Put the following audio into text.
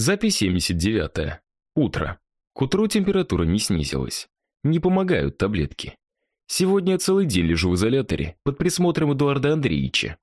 Запись 79. Утро. К утру температура не снизилась. Не помогают таблетки. Сегодня целый день лежу в изоляторе под присмотром Эдуарда Андреевича.